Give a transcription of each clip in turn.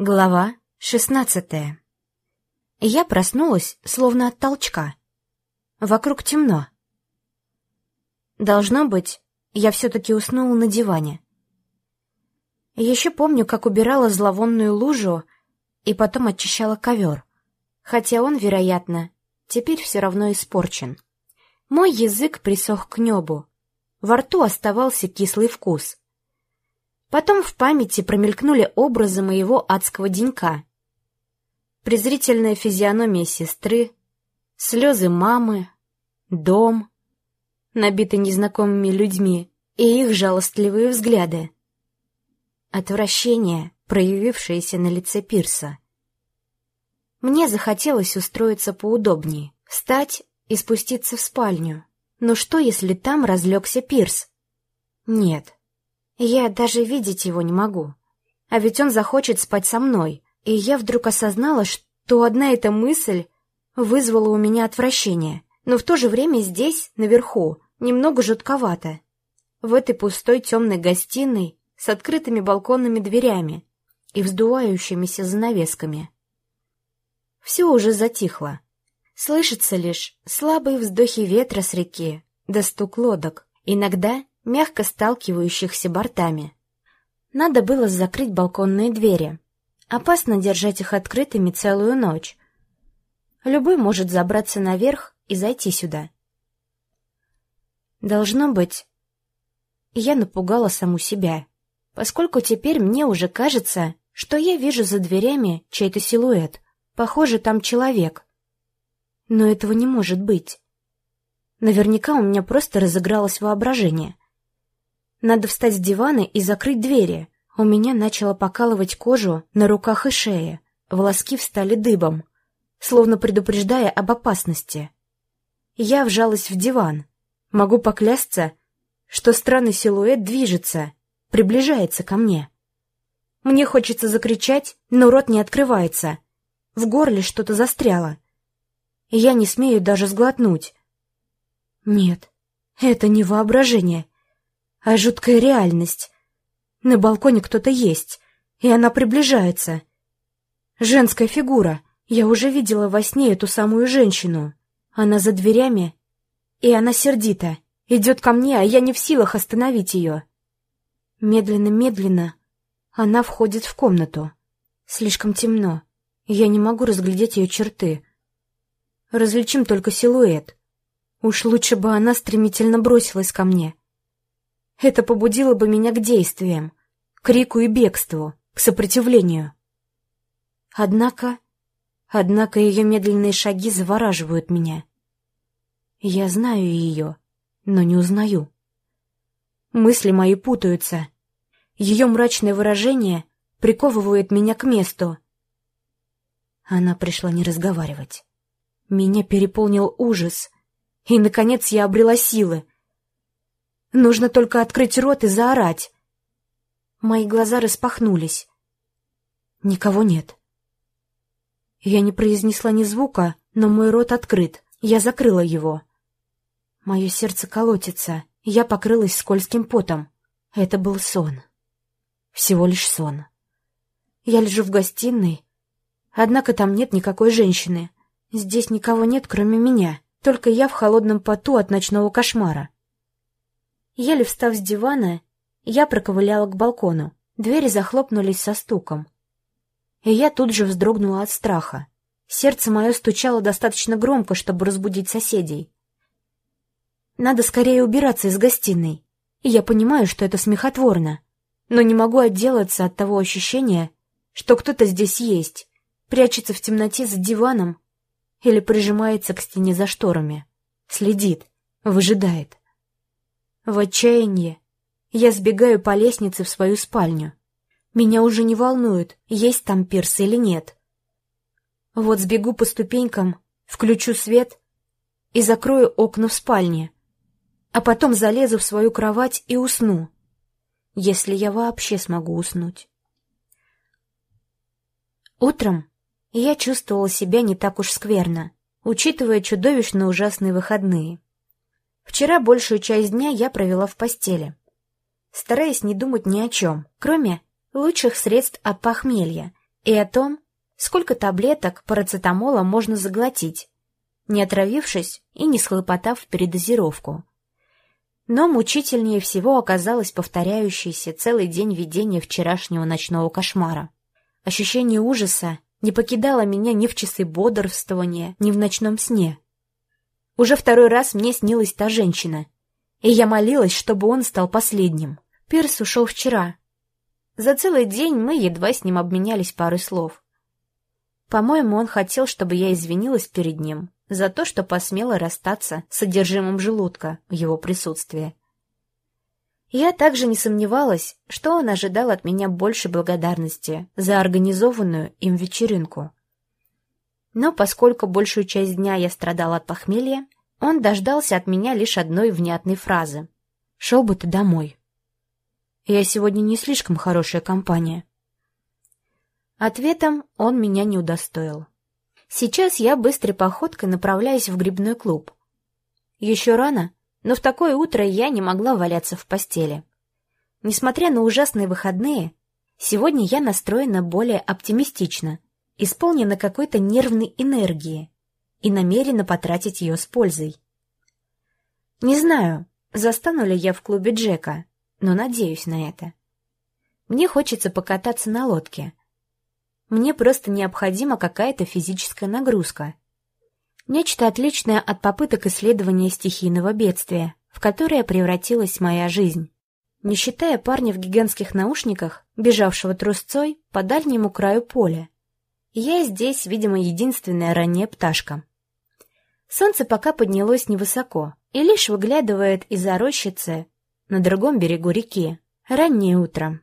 Глава шестнадцатая. Я проснулась, словно от толчка. Вокруг темно. Должно быть, я все-таки уснула на диване. Еще помню, как убирала зловонную лужу и потом очищала ковер, хотя он, вероятно, теперь все равно испорчен. Мой язык присох к небу, во рту оставался кислый вкус. Потом в памяти промелькнули образы моего адского денька. Презрительная физиономия сестры, слезы мамы, дом, набитый незнакомыми людьми, и их жалостливые взгляды. Отвращение, проявившееся на лице Пирса. Мне захотелось устроиться поудобнее, встать и спуститься в спальню. Но что, если там разлегся Пирс? Нет, я даже видеть его не могу. А ведь он захочет спать со мной. И я вдруг осознала, что одна эта мысль вызвала у меня отвращение. Но в то же время здесь, наверху, немного жутковато. В этой пустой темной гостиной с открытыми балконными дверями и вздувающимися занавесками. Все уже затихло. Слышится лишь слабые вздохи ветра с реки, да стук лодок. Иногда мягко сталкивающихся бортами. Надо было закрыть балконные двери. Опасно держать их открытыми целую ночь. Любой может забраться наверх и зайти сюда. Должно быть, я напугала саму себя, поскольку теперь мне уже кажется, что я вижу за дверями чей-то силуэт. Похоже, там человек. Но этого не может быть. Наверняка у меня просто разыгралось воображение. Надо встать с дивана и закрыть двери. У меня начало покалывать кожу на руках и шее. Волоски встали дыбом, словно предупреждая об опасности. Я вжалась в диван. Могу поклясться, что странный силуэт движется, приближается ко мне. Мне хочется закричать, но рот не открывается. В горле что-то застряло. Я не смею даже сглотнуть. Нет, это не воображение а жуткая реальность. На балконе кто-то есть, и она приближается. Женская фигура. Я уже видела во сне эту самую женщину. Она за дверями, и она сердита. Идет ко мне, а я не в силах остановить ее. Медленно-медленно она входит в комнату. Слишком темно. Я не могу разглядеть ее черты. Различим только силуэт. Уж лучше бы она стремительно бросилась ко мне. Это побудило бы меня к действиям, крику и бегству, к сопротивлению. Однако... Однако ее медленные шаги завораживают меня. Я знаю ее, но не узнаю. Мысли мои путаются. Ее мрачное выражение приковывает меня к месту. Она пришла не разговаривать. Меня переполнил ужас, и, наконец, я обрела силы, Нужно только открыть рот и заорать. Мои глаза распахнулись. Никого нет. Я не произнесла ни звука, но мой рот открыт. Я закрыла его. Мое сердце колотится. Я покрылась скользким потом. Это был сон. Всего лишь сон. Я лежу в гостиной, однако там нет никакой женщины. Здесь никого нет, кроме меня. Только я в холодном поту от ночного кошмара. Еле встав с дивана, я проковыляла к балкону. Двери захлопнулись со стуком. И я тут же вздрогнула от страха. Сердце мое стучало достаточно громко, чтобы разбудить соседей. Надо скорее убираться из гостиной. И я понимаю, что это смехотворно. Но не могу отделаться от того ощущения, что кто-то здесь есть, прячется в темноте за диваном или прижимается к стене за шторами. Следит, выжидает. В отчаянии я сбегаю по лестнице в свою спальню. Меня уже не волнует, есть там пирс или нет. Вот сбегу по ступенькам, включу свет и закрою окна в спальне, а потом залезу в свою кровать и усну, если я вообще смогу уснуть. Утром я чувствовала себя не так уж скверно, учитывая чудовищно ужасные выходные. Вчера большую часть дня я провела в постели, стараясь не думать ни о чем, кроме лучших средств от похмелья, и о том, сколько таблеток парацетамола можно заглотить, не отравившись и не схлопотав передозировку. Но мучительнее всего оказалось повторяющееся целый день видение вчерашнего ночного кошмара. Ощущение ужаса не покидало меня ни в часы бодрствования, ни в ночном сне. Уже второй раз мне снилась та женщина, и я молилась, чтобы он стал последним. Пирс ушел вчера. За целый день мы едва с ним обменялись парой слов. По-моему, он хотел, чтобы я извинилась перед ним, за то, что посмела расстаться с содержимым желудка в его присутствии. Я также не сомневалась, что он ожидал от меня больше благодарности за организованную им вечеринку. Но поскольку большую часть дня я страдала от похмелья, он дождался от меня лишь одной внятной фразы. «Шел бы ты домой. Я сегодня не слишком хорошая компания». Ответом он меня не удостоил. Сейчас я быстрой походкой направляюсь в грибной клуб. Еще рано, но в такое утро я не могла валяться в постели. Несмотря на ужасные выходные, сегодня я настроена более оптимистично, исполнена какой-то нервной энергии и намерена потратить ее с пользой. Не знаю, застану ли я в клубе Джека, но надеюсь на это. Мне хочется покататься на лодке — мне просто необходима какая-то физическая нагрузка. Нечто отличное от попыток исследования стихийного бедствия, в которое превратилась моя жизнь. Не считая парня в гигантских наушниках, бежавшего трусцой по дальнему краю поля. Я здесь, видимо, единственная ранняя пташка. Солнце пока поднялось невысоко и лишь выглядывает из-за рощицы на другом берегу реки. Раннее утро.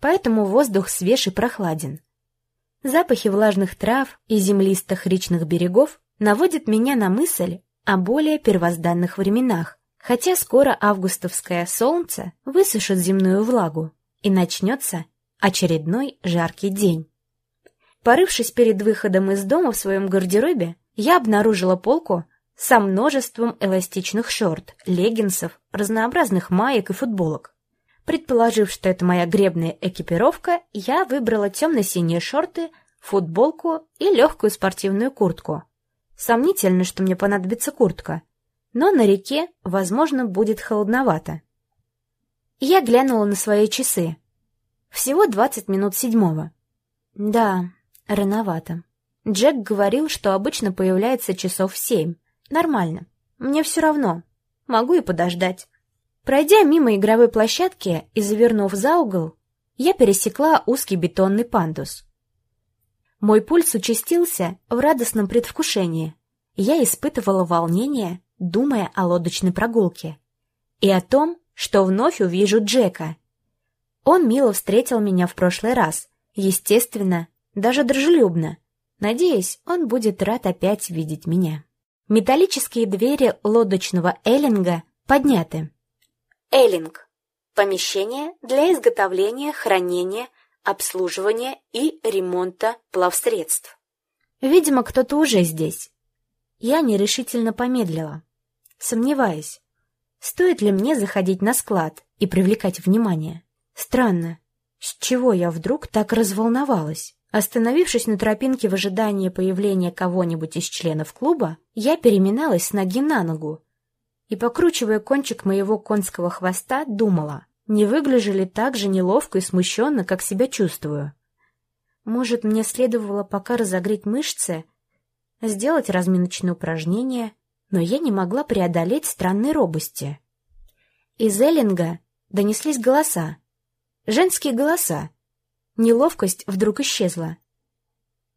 Поэтому воздух свеж и прохладен. Запахи влажных трав и землистых речных берегов наводят меня на мысль о более первозданных временах, хотя скоро августовское солнце высушит земную влагу, и начнется очередной жаркий день. Порывшись перед выходом из дома в своем гардеробе, я обнаружила полку со множеством эластичных шорт, леггинсов, разнообразных маек и футболок. Предположив, что это моя гребная экипировка, я выбрала темно-синие шорты, футболку и легкую спортивную куртку. Сомнительно, что мне понадобится куртка, но на реке, возможно, будет холодновато. Я глянула на свои часы. Всего двадцать минут седьмого. Да, рановато. Джек говорил, что обычно появляется часов в семь. Нормально. Мне все равно. Могу и подождать. Пройдя мимо игровой площадки и завернув за угол, я пересекла узкий бетонный пандус. Мой пульс участился в радостном предвкушении. Я испытывала волнение, думая о лодочной прогулке. И о том, что вновь увижу Джека. Он мило встретил меня в прошлый раз, естественно, даже дружелюбно. Надеюсь, он будет рад опять видеть меня. Металлические двери лодочного эллинга подняты. Эллинг – помещение для изготовления, хранения, обслуживания и ремонта плавсредств. Видимо, кто-то уже здесь. Я нерешительно помедлила, сомневаясь, стоит ли мне заходить на склад и привлекать внимание. Странно, с чего я вдруг так разволновалась? Остановившись на тропинке в ожидании появления кого-нибудь из членов клуба, я переминалась с ноги на ногу, и, покручивая кончик моего конского хвоста, думала, не выгляжу ли так же неловко и смущенно, как себя чувствую. Может, мне следовало пока разогреть мышцы, сделать разминочные упражнения, но я не могла преодолеть странной робости. Из Эллинга донеслись голоса. Женские голоса. Неловкость вдруг исчезла.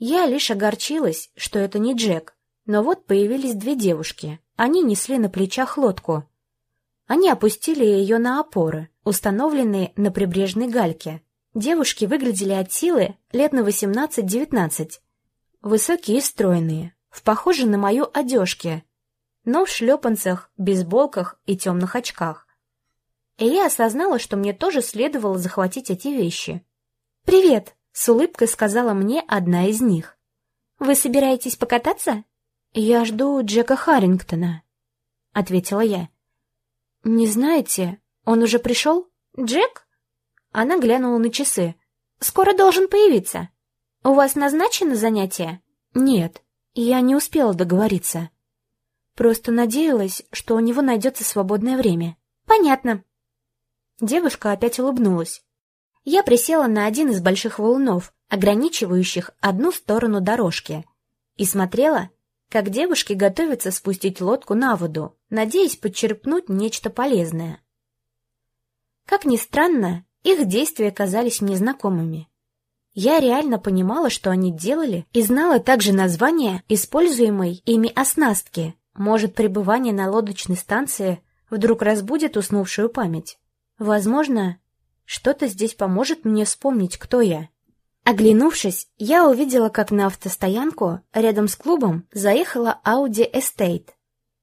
Я лишь огорчилась, что это не Джек, но вот появились две девушки — они несли на плечах лодку. Они опустили ее на опоры, установленные на прибрежной гальке. Девушки выглядели от силы лет на 18-19. Высокие и стройные, в похожей на мою одежке, но в шлепанцах, бейсболках и темных очках. И я осознала, что мне тоже следовало захватить эти вещи. «Привет!» — с улыбкой сказала мне одна из них. «Вы собираетесь покататься?» «Я жду Джека Харрингтона», — ответила я. «Не знаете, он уже пришел?» «Джек?» Она глянула на часы. «Скоро должен появиться». «У вас назначено занятие?» «Нет, я не успела договориться. Просто надеялась, что у него найдется свободное время». «Понятно». Девушка опять улыбнулась. Я присела на один из больших валунов, ограничивающих одну сторону дорожки, и смотрела, как девушки готовятся спустить лодку на воду, надеясь подчерпнуть нечто полезное. Как ни странно, их действия казались мне знакомыми. Я реально понимала, что они делали, и знала также название используемой ими оснастки. Может, пребывание на лодочной станции вдруг разбудит уснувшую память. Возможно, что-то здесь поможет мне вспомнить, кто я. Оглянувшись, я увидела, как на автостоянку рядом с клубом заехала Audi Estate.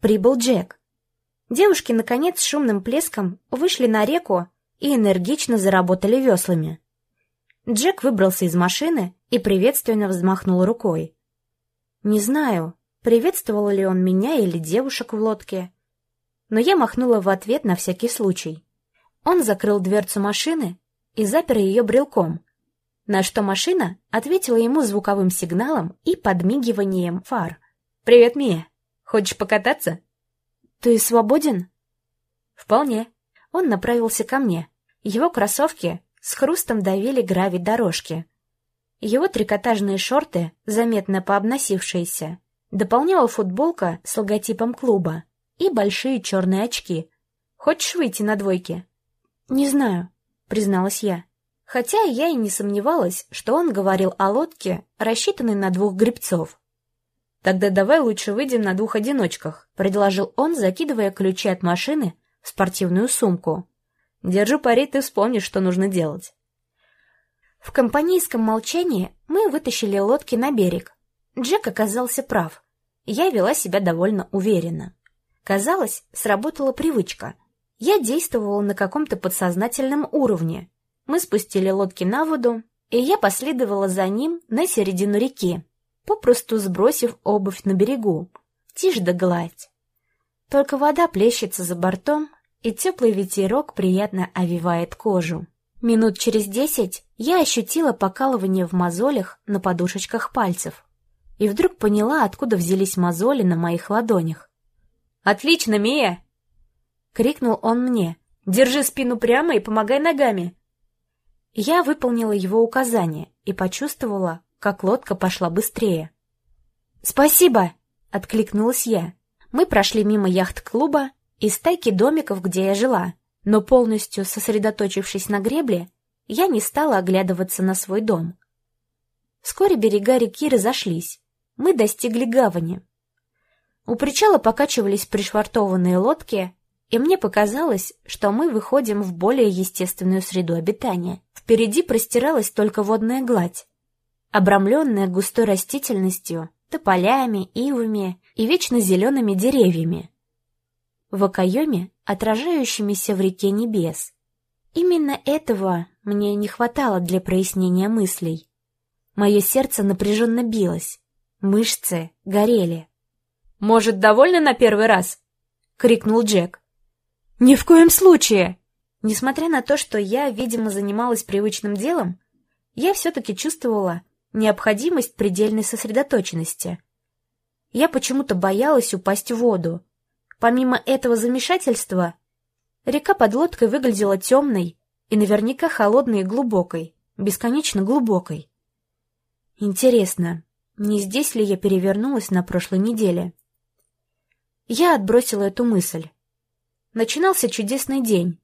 Прибыл Джек. Девушки, наконец, с шумным плеском вышли на реку и энергично заработали веслами. Джек выбрался из машины и приветственно взмахнул рукой. Не знаю, приветствовал ли он меня или девушек в лодке, но я махнула в ответ на всякий случай. Он закрыл дверцу машины и запер ее брелком — на что машина ответила ему звуковым сигналом и подмигиванием фар. «Привет, Мия. Хочешь покататься?» «Ты свободен?» «Вполне». Он направился ко мне. Его кроссовки с хрустом давили гравий дорожки. Его трикотажные шорты, заметно пообносившиеся, дополняла футболка с логотипом клуба и большие черные очки. «Хочешь выйти на двойки?» «Не знаю», — призналась я. Хотя я и не сомневалась, что он говорил о лодке, рассчитанной на двух гребцов. «Тогда давай лучше выйдем на двух одиночках», — предложил он, закидывая ключи от машины в спортивную сумку. «Держу пари, ты вспомнишь, что нужно делать». В компанейском молчании мы вытащили лодки на берег. Джек оказался прав. Я вела себя довольно уверенно. Казалось, сработала привычка. Я действовала на каком-то подсознательном уровне, мы спустили лодки на воду, и я последовала за ним на середину реки, попросту сбросив обувь на берегу. Тишь да гладь. Только вода плещется за бортом, и теплый ветерок приятно овивает кожу. Минут через десять я ощутила покалывание в мозолях на подушечках пальцев. И вдруг поняла, откуда взялись мозоли на моих ладонях. «Отлично, Мия!» — крикнул он мне. «Держи спину прямо и помогай ногами!» Я выполнила его указание и почувствовала, как лодка пошла быстрее. «Спасибо!» — откликнулась я. Мы прошли мимо яхт-клуба и стайки домиков, где я жила, но полностью сосредоточившись на гребле, я не стала оглядываться на свой дом. Вскоре берега реки разошлись. Мы достигли гавани. У причала покачивались пришвартованные лодки, и мне показалось, что мы выходим в более естественную среду обитания. Впереди простиралась только водная гладь, обрамленная густой растительностью, тополями, ивами и вечно зелеными деревьями. В окоеме, отражающимися в реке небес. Именно этого мне не хватало для прояснения мыслей. Мое сердце напряженно билось, мышцы горели. «Может, довольно на первый раз?» — крикнул Джек. «Ни в коем случае!» Несмотря на то, что я, видимо, занималась привычным делом, я все-таки чувствовала необходимость предельной сосредоточенности. Я почему-то боялась упасть в воду. Помимо этого замешательства, река под лодкой выглядела темной и наверняка холодной и глубокой, бесконечно глубокой. Интересно, не здесь ли я перевернулась на прошлой неделе? Я отбросила эту мысль. Начинался чудесный день,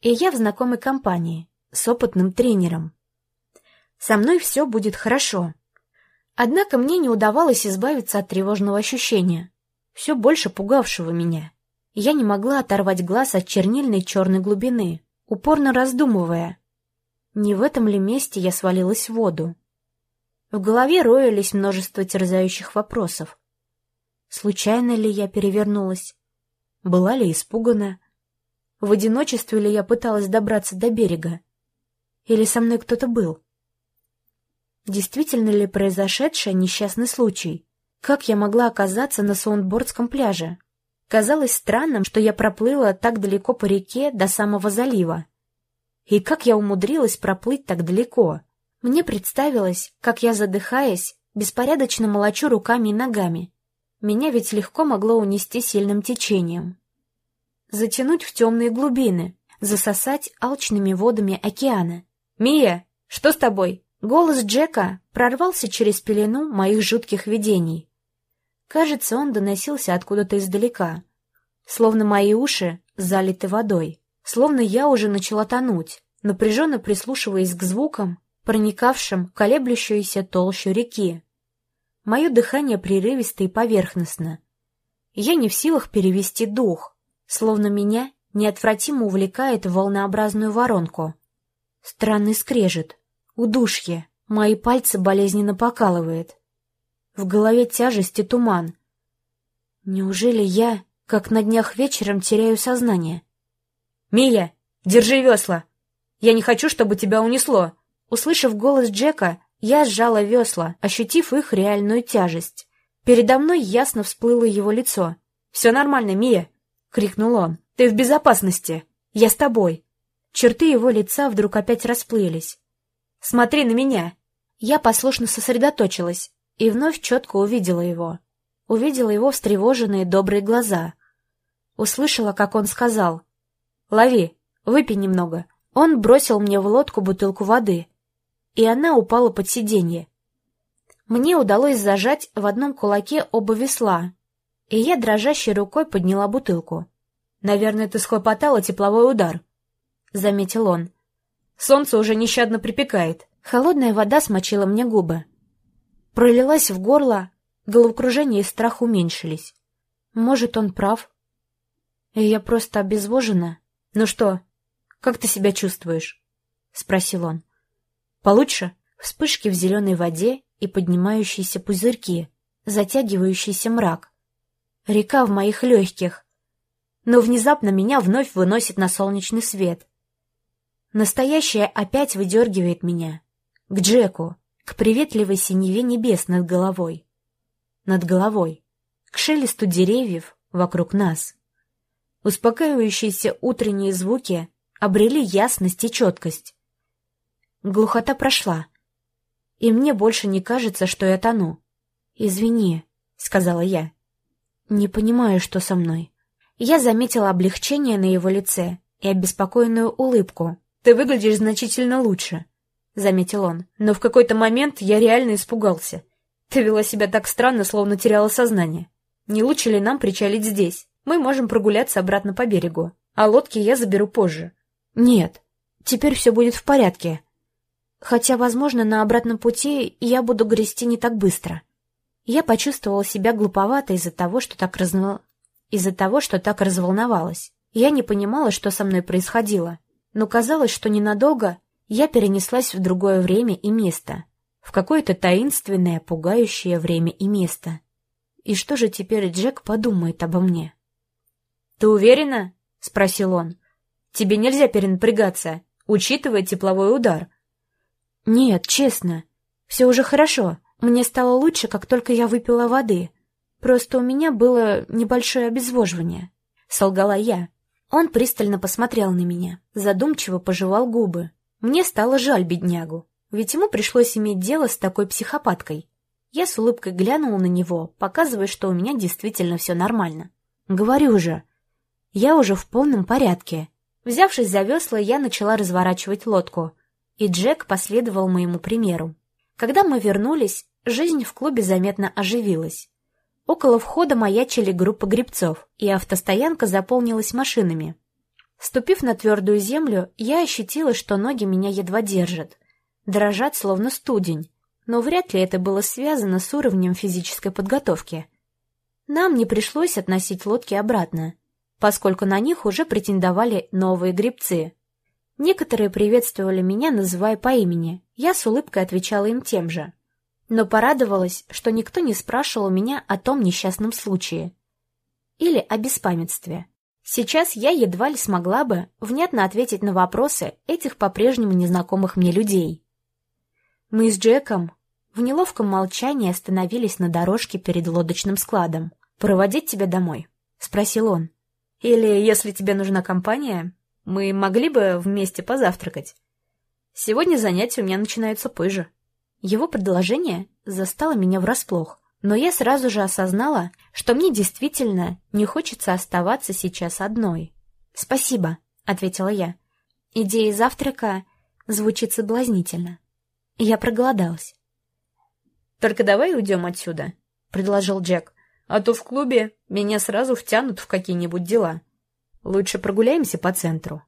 и я в знакомой компании, с опытным тренером. Со мной все будет хорошо. Однако мне не удавалось избавиться от тревожного ощущения, все больше пугавшего меня. Я не могла оторвать глаз от чернильной черной глубины, упорно раздумывая, не в этом ли месте я свалилась в воду. В голове роились множество терзающих вопросов. Случайно ли я перевернулась? Была ли испугана? В одиночестве ли я пыталась добраться до берега? Или со мной кто-то был? Действительно ли произошедшее несчастный случай? Как я могла оказаться на Саундбордском пляже? Казалось странным, что я проплыла так далеко по реке до самого залива. И как я умудрилась проплыть так далеко? Мне представилось, как я, задыхаясь, беспорядочно молочу руками и ногами. Меня ведь легко могло унести сильным течением. Затянуть в темные глубины, засосать алчными водами океана. «Мия, что с тобой?» Голос Джека прорвался через пелену моих жутких видений. Кажется, он доносился откуда-то издалека, словно мои уши залиты водой, словно я уже начала тонуть, напряженно прислушиваясь к звукам, проникавшим в колеблющуюся толщу реки. Мое дыхание прерывисто и поверхностно. Я не в силах перевести дух, словно меня неотвратимо увлекает в волнообразную воронку. Странный скрежет, удушье, мои пальцы болезненно покалывает. В голове тяжесть и туман. Неужели я, как на днях вечером, теряю сознание? «Миля, держи весла! Я не хочу, чтобы тебя унесло!» Услышав голос Джека, я сжала весла, ощутив их реальную тяжесть. Передо мной ясно всплыло его лицо. «Все нормально, Мия!» — крикнул он. «Ты в безопасности! Я с тобой!» Черты его лица вдруг опять расплылись. «Смотри на меня!» Я послушно сосредоточилась и вновь четко увидела его. Увидела его встревоженные добрые глаза. Услышала, как он сказал. «Лови, выпей немного». Он бросил мне в лодку бутылку воды, и она упала под сиденье. Мне удалось зажать в одном кулаке оба весла, и я дрожащей рукой подняла бутылку. «Наверное, ты схлопотала тепловой удар», — заметил он. «Солнце уже нещадно припекает». Холодная вода смочила мне губы. Пролилась в горло, головокружение и страх уменьшились. Может, он прав? И я просто обезвожена. «Ну что, как ты себя чувствуешь?» — спросил он. Получше вспышки в зеленой воде и поднимающиеся пузырьки, затягивающийся мрак. Река в моих легких. Но внезапно меня вновь выносит на солнечный свет. Настоящее опять выдергивает меня. К Джеку, к приветливой синеве небес над головой. Над головой. К шелесту деревьев вокруг нас. Успокаивающиеся утренние звуки обрели ясность и четкость. Глухота прошла, и мне больше не кажется, что я тону. «Извини», — сказала я. «Не понимаю, что со мной». Я заметила облегчение на его лице и обеспокоенную улыбку. «Ты выглядишь значительно лучше», — заметил он. «Но в какой-то момент я реально испугался. Ты вела себя так странно, словно теряла сознание. Не лучше ли нам причалить здесь? Мы можем прогуляться обратно по берегу, а лодки я заберу позже». «Нет, теперь все будет в порядке», Хотя, возможно, на обратном пути я буду грести не так быстро. Я почувствовала себя глуповато из-за того, что так разно... из-за того, что так разволновалась. Я не понимала, что со мной происходило, но казалось, что ненадолго я перенеслась в другое время и место, в какое-то таинственное, пугающее время и место. И что же теперь Джек подумает обо мне? «Ты уверена?» — спросил он. «Тебе нельзя перенапрягаться, учитывая тепловой удар». «Нет, честно. Все уже хорошо. Мне стало лучше, как только я выпила воды. Просто у меня было небольшое обезвоживание», — солгала я. Он пристально посмотрел на меня, задумчиво пожевал губы. Мне стало жаль беднягу, ведь ему пришлось иметь дело с такой психопаткой. Я с улыбкой глянула на него, показывая, что у меня действительно все нормально. «Говорю же, я уже в полном порядке». Взявшись за весла, я начала разворачивать лодку — и Джек последовал моему примеру. Когда мы вернулись, жизнь в клубе заметно оживилась. Около входа маячили группы грибцов, и автостоянка заполнилась машинами. Ступив на твердую землю, я ощутила, что ноги меня едва держат. Дрожат, словно студень, но вряд ли это было связано с уровнем физической подготовки. Нам не пришлось относить лодки обратно, поскольку на них уже претендовали новые грибцы. Некоторые приветствовали меня, называя по имени. Я с улыбкой отвечала им тем же. Но порадовалась, что никто не спрашивал меня о том несчастном случае. Или о беспамятстве. Сейчас я едва ли смогла бы внятно ответить на вопросы этих по-прежнему незнакомых мне людей. Мы с Джеком в неловком молчании остановились на дорожке перед лодочным складом. «Проводить тебя домой?» — спросил он. «Или, если тебе нужна компания, мы могли бы вместе позавтракать. Сегодня занятия у меня начинаются позже». Его предложение застало меня врасплох, но я сразу же осознала, что мне действительно не хочется оставаться сейчас одной. «Спасибо», — ответила я. Идея завтрака звучит соблазнительно. Я проголодалась. «Только давай уйдем отсюда», — предложил Джек. «А то в клубе меня сразу втянут в какие-нибудь дела. Лучше прогуляемся по центру».